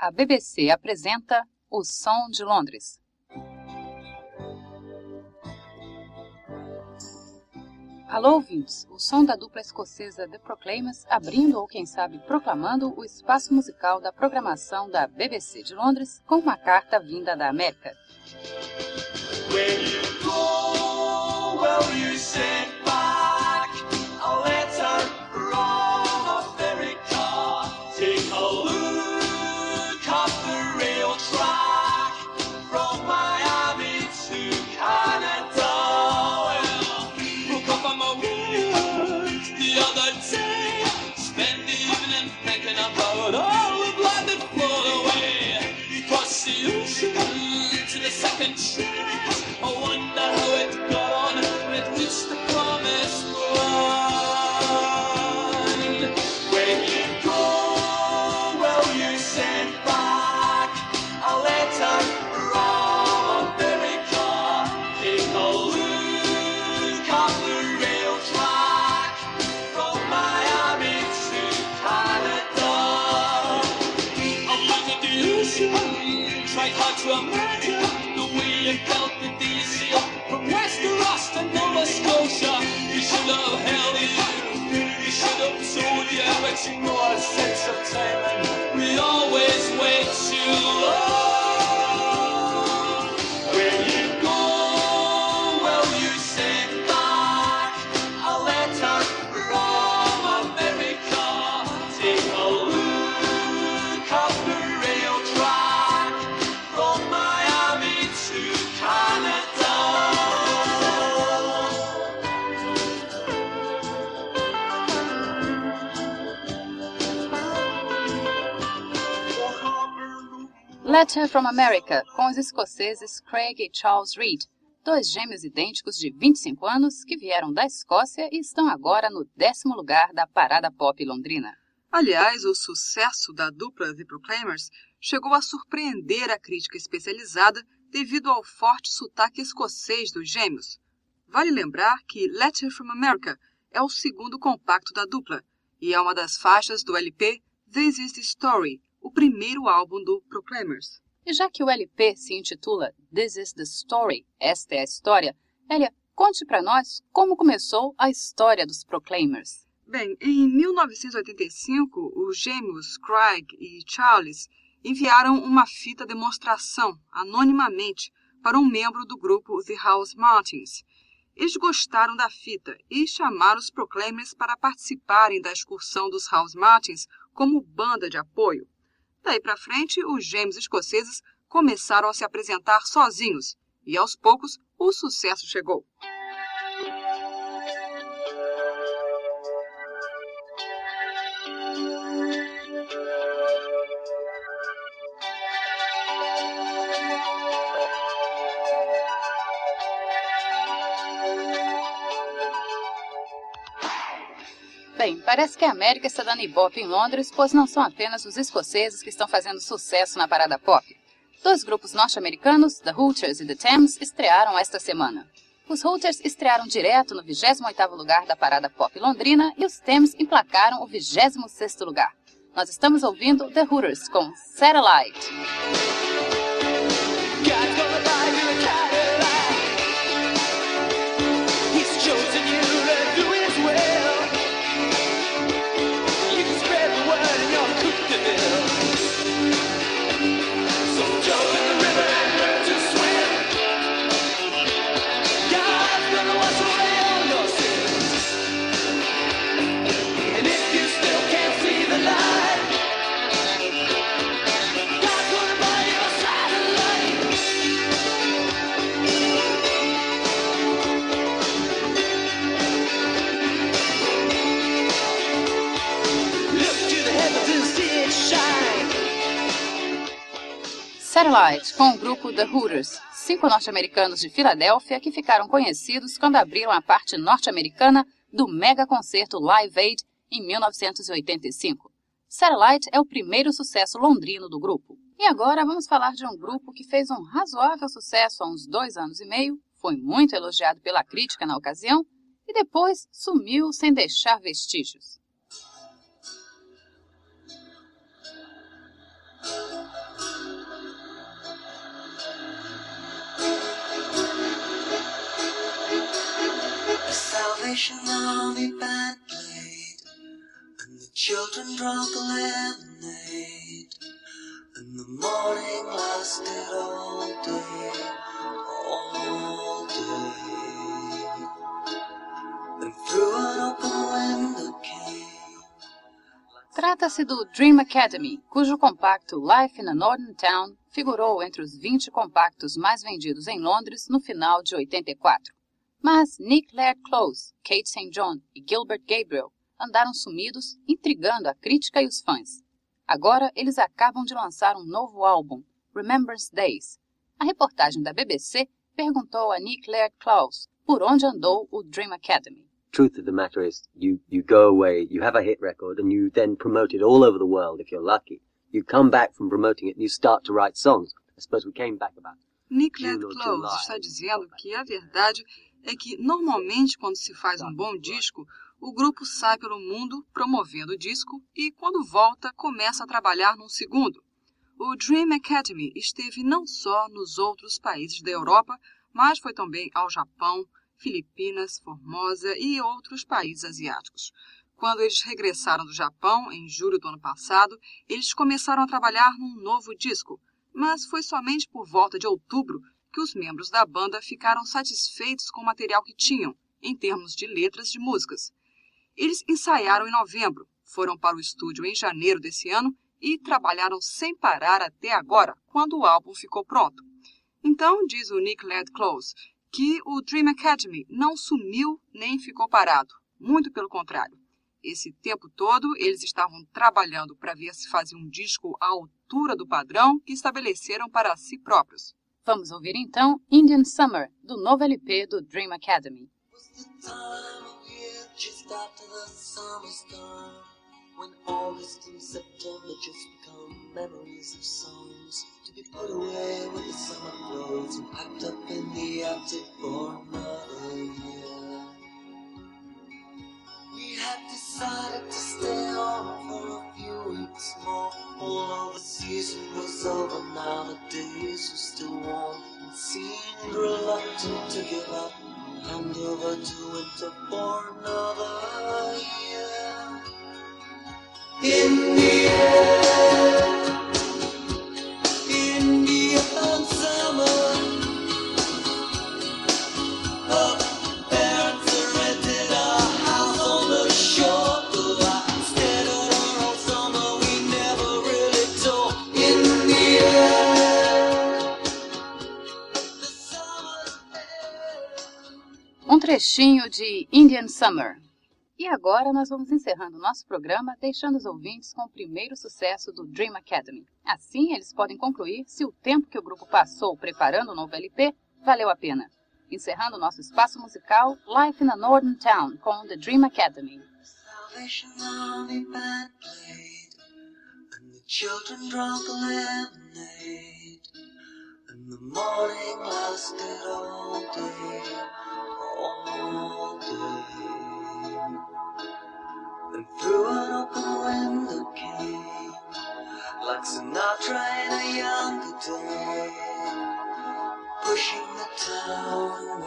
a BBC apresenta O Som de Londres. Alô, ouvintes! O som da dupla escocesa The Proclaimers abrindo ou, quem sabe, proclamando o espaço musical da programação da BBC de Londres com uma carta vinda da América. To Ultraman, the way you felt the DC from west to to Nova Scotia. You should have held it, you should have told you everything more sense of timing. We all Letter from America, com os escoceses Craig e Charles Reed, dois gêmeos idênticos de 25 anos que vieram da Escócia e estão agora no décimo lugar da parada pop londrina. Aliás, o sucesso da dupla The Proclaimers chegou a surpreender a crítica especializada devido ao forte sotaque escocês dos gêmeos. Vale lembrar que Letter from America é o segundo compacto da dupla e é uma das faixas do LP This Is the Story, o primeiro álbum do Proclaimers. E já que o LP se intitula This is the Story, esta é a história, Elia, conte para nós como começou a história dos Proclaimers. Bem, em 1985, os gêmeos Craig e Charles enviaram uma fita demonstração anonimamente para um membro do grupo The House Martins. Eles gostaram da fita e chamaram os Proclaimers para participarem da excursão dos House Martins como banda de apoio. Daí para frente, os gêmeos escoceses começaram a se apresentar sozinhos e, aos poucos, o sucesso chegou. Bem, parece que a América está dando ibope em Londres, pois não são apenas os escoceses que estão fazendo sucesso na parada pop. Dois grupos norte-americanos, The Hooters e The Thames, estrearam esta semana. Os Hooters estrearam direto no 28º lugar da parada pop londrina e os Thames emplacaram o 26º lugar. Nós estamos ouvindo The Hooters com Satellite. Satellite, com o grupo The Hooters, cinco norte-americanos de Filadélfia que ficaram conhecidos quando abriram a parte norte-americana do mega concerto Live Aid em 1985. Satellite é o primeiro sucesso londrino do grupo. E agora vamos falar de um grupo que fez um razoável sucesso há uns dois anos e meio, foi muito elogiado pela crítica na ocasião e depois sumiu sem deixar vestígios. Salvation Army band played, and the children drank lemonade, and the morning lasted all day, all day. And through an open window came. Trata-se do Dream Academy, cujo compacto Life in a Northern Town figurou entre os 20 compactos mais vendidos em Londres no final de 84. Mas Nick Laird Close, Kate St. John e Gilbert Gabriel andaram sumidos, intrigando a crítica e os fãs. Agora eles acabam de lançar um novo álbum, Remembrance Days. A reportagem da BBC perguntou a Nick Laird Close por onde andou o Dream Academy. truth of the matter is you, you go away, you have a hit record, and you then promote it all over the world if you're lucky. You come back from promoting it and you start to write songs. I suppose we came back about Nick Laird Close está dizendo que a verdade é que normalmente quando se faz um bom disco, o grupo sai pelo mundo promovendo o disco e quando volta começa a trabalhar num segundo. O Dream Academy esteve não só nos outros países da Europa, mas foi também ao Japão, Filipinas, Formosa e outros países asiáticos. Quando eles regressaram do Japão, em julho do ano passado, eles começaram a trabalhar num novo disco, mas foi somente por volta de outubro que os membros da banda ficaram satisfeitos com o material que tinham, em termos de letras de músicas. Eles ensaiaram em novembro, foram para o estúdio em janeiro desse ano e trabalharam sem parar até agora, quando o álbum ficou pronto. Então, diz o Nick Laird Close, que o Dream Academy não sumiu nem ficou parado, muito pelo contrário. Esse tempo todo, eles estavam trabalhando para ver se faziam um disco à altura do padrão que estabeleceram para si próprios. Vamos ouvir então Indian Summer, do novo LP do Dream Academy. when September just become memories of songs to be put away with the summer clothes and packed up in the attic for another year. Season was over now. The days were still warm and seemed reluctant to give up hand over to winter for another year. India, trechinho de Indian Summer. E agora nós vamos encerrando nosso programa, deixando os ouvintes com o primeiro sucesso do Dream Academy. Assim, eles podem concluir se o tempo que o grupo passou preparando o novo LP valeu a pena. Encerrando nosso espaço musical, Life in a Northern Town, com The Dream Academy. Children lemonade, and the morning lasted all day, all day. And through an open window came, like Sinatra in a younger day, pushing the town